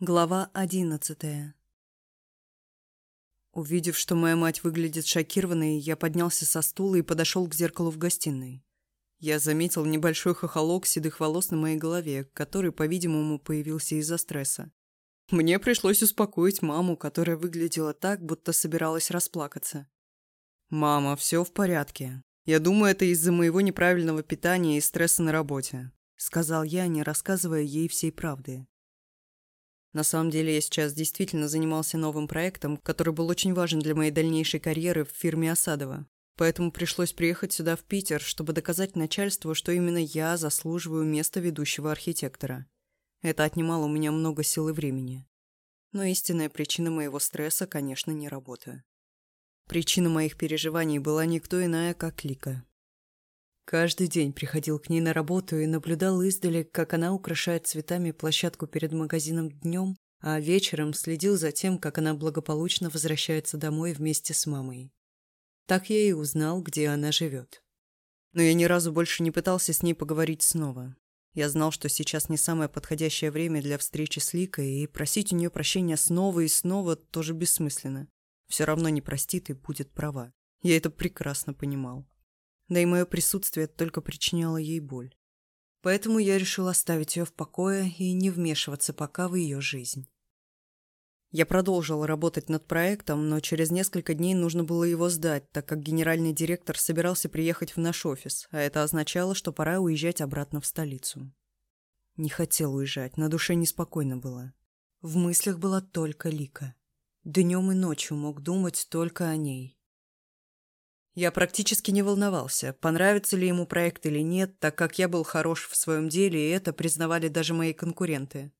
Глава одиннадцатая Увидев, что моя мать выглядит шокированной, я поднялся со стула и подошел к зеркалу в гостиной. Я заметил небольшой хохолок седых волос на моей голове, который, по-видимому, появился из-за стресса. Мне пришлось успокоить маму, которая выглядела так, будто собиралась расплакаться. «Мама, все в порядке. Я думаю, это из-за моего неправильного питания и стресса на работе», сказал я, не рассказывая ей всей правды. На самом деле я сейчас действительно занимался новым проектом, который был очень важен для моей дальнейшей карьеры в фирме Осадова. Поэтому пришлось приехать сюда, в Питер, чтобы доказать начальству, что именно я заслуживаю места ведущего архитектора. Это отнимало у меня много сил и времени. Но истинная причина моего стресса, конечно, не работа. Причина моих переживаний была никто иная, как Лика. Каждый день приходил к ней на работу и наблюдал издали, как она украшает цветами площадку перед магазином днем, а вечером следил за тем, как она благополучно возвращается домой вместе с мамой. Так я и узнал, где она живет. Но я ни разу больше не пытался с ней поговорить снова. Я знал, что сейчас не самое подходящее время для встречи с Ликой, и просить у нее прощения снова и снова тоже бессмысленно. Все равно не простит и будет права. Я это прекрасно понимал да и мое присутствие только причиняло ей боль. Поэтому я решил оставить ее в покое и не вмешиваться пока в ее жизнь. Я продолжил работать над проектом, но через несколько дней нужно было его сдать, так как генеральный директор собирался приехать в наш офис, а это означало, что пора уезжать обратно в столицу. Не хотел уезжать, на душе неспокойно было. В мыслях была только Лика. Днем и ночью мог думать только о ней. Я практически не волновался, понравится ли ему проект или нет, так как я был хорош в своем деле, и это признавали даже мои конкуренты.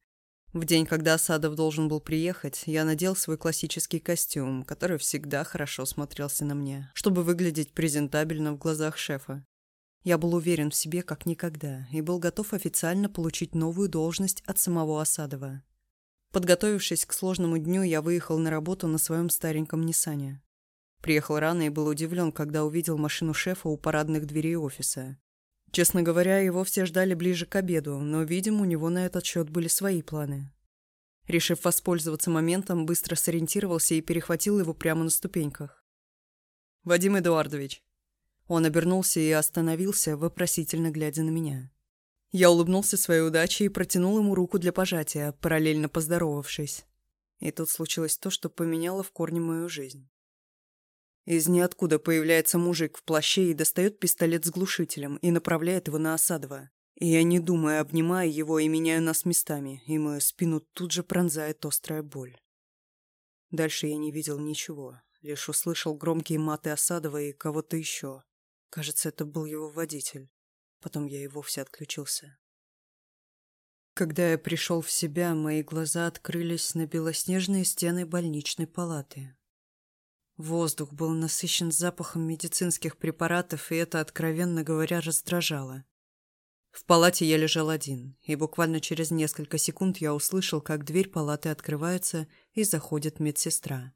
В день, когда Асадов должен был приехать, я надел свой классический костюм, который всегда хорошо смотрелся на мне, чтобы выглядеть презентабельно в глазах шефа. Я был уверен в себе как никогда и был готов официально получить новую должность от самого Асадова. Подготовившись к сложному дню, я выехал на работу на своем стареньком Ниссане. Приехал рано и был удивлен, когда увидел машину шефа у парадных дверей офиса. Честно говоря, его все ждали ближе к обеду, но, видимо, у него на этот счет были свои планы. Решив воспользоваться моментом, быстро сориентировался и перехватил его прямо на ступеньках. «Вадим Эдуардович». Он обернулся и остановился, вопросительно глядя на меня. Я улыбнулся своей удачей и протянул ему руку для пожатия, параллельно поздоровавшись. И тут случилось то, что поменяло в корне мою жизнь. Из ниоткуда появляется мужик в плаще и достает пистолет с глушителем и направляет его на Осадова. И я, не думая, обнимаю его и меняю нас местами, и мою спину тут же пронзает острая боль. Дальше я не видел ничего, лишь услышал громкие маты Осадова и кого-то еще. Кажется, это был его водитель. Потом я и вовсе отключился. Когда я пришел в себя, мои глаза открылись на белоснежные стены больничной палаты. Воздух был насыщен запахом медицинских препаратов, и это, откровенно говоря, раздражало. В палате я лежал один, и буквально через несколько секунд я услышал, как дверь палаты открывается, и заходит медсестра.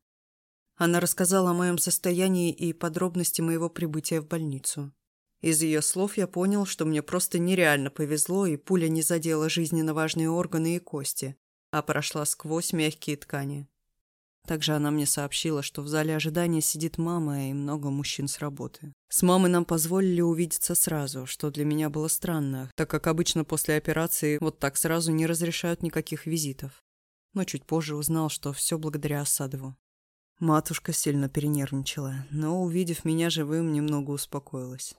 Она рассказала о моем состоянии и подробности моего прибытия в больницу. Из ее слов я понял, что мне просто нереально повезло, и пуля не задела жизненно важные органы и кости, а прошла сквозь мягкие ткани. Также она мне сообщила, что в зале ожидания сидит мама и много мужчин с работы. С мамой нам позволили увидеться сразу, что для меня было странно, так как обычно после операции вот так сразу не разрешают никаких визитов. Но чуть позже узнал, что все благодаря Осадову. Матушка сильно перенервничала, но, увидев меня живым, немного успокоилась.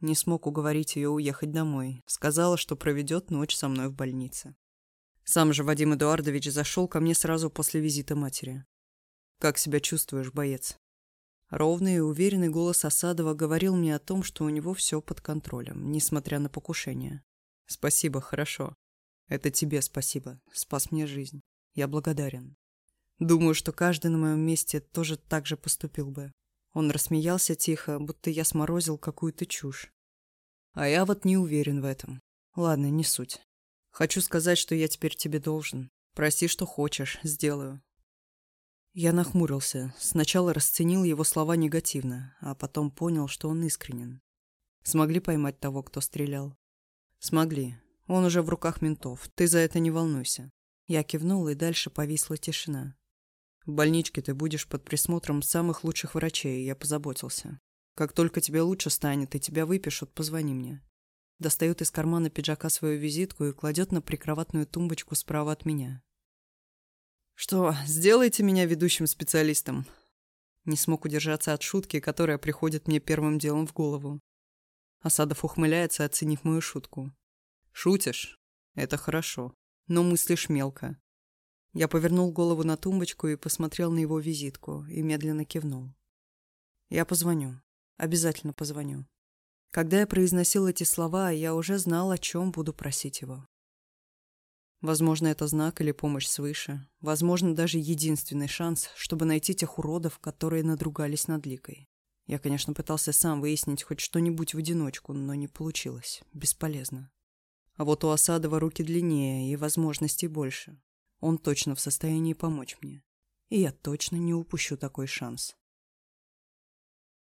Не смог уговорить ее уехать домой. Сказала, что проведет ночь со мной в больнице. Сам же Вадим Эдуардович зашел ко мне сразу после визита матери. «Как себя чувствуешь, боец?» Ровный и уверенный голос Осадова говорил мне о том, что у него все под контролем, несмотря на покушение. «Спасибо, хорошо. Это тебе спасибо. Спас мне жизнь. Я благодарен. Думаю, что каждый на моем месте тоже так же поступил бы». Он рассмеялся тихо, будто я сморозил какую-то чушь. А я вот не уверен в этом. Ладно, не суть. Хочу сказать, что я теперь тебе должен. Проси, что хочешь, сделаю». Я нахмурился. Сначала расценил его слова негативно, а потом понял, что он искренен. Смогли поймать того, кто стрелял? Смогли. Он уже в руках ментов. Ты за это не волнуйся. Я кивнул, и дальше повисла тишина. В больничке ты будешь под присмотром самых лучших врачей, я позаботился. Как только тебе лучше станет и тебя выпишут, позвони мне. Достает из кармана пиджака свою визитку и кладет на прикроватную тумбочку справа от меня. Что, сделайте меня ведущим специалистом? Не смог удержаться от шутки, которая приходит мне первым делом в голову. Асадов ухмыляется, оценив мою шутку. «Шутишь? Это хорошо. Но мыслишь мелко». Я повернул голову на тумбочку и посмотрел на его визитку и медленно кивнул. «Я позвоню. Обязательно позвоню». Когда я произносил эти слова, я уже знал, о чем буду просить его. Возможно, это знак или помощь свыше. Возможно, даже единственный шанс, чтобы найти тех уродов, которые надругались над Ликой. Я, конечно, пытался сам выяснить хоть что-нибудь в одиночку, но не получилось. Бесполезно. А вот у Осадова руки длиннее и возможностей больше. Он точно в состоянии помочь мне. И я точно не упущу такой шанс.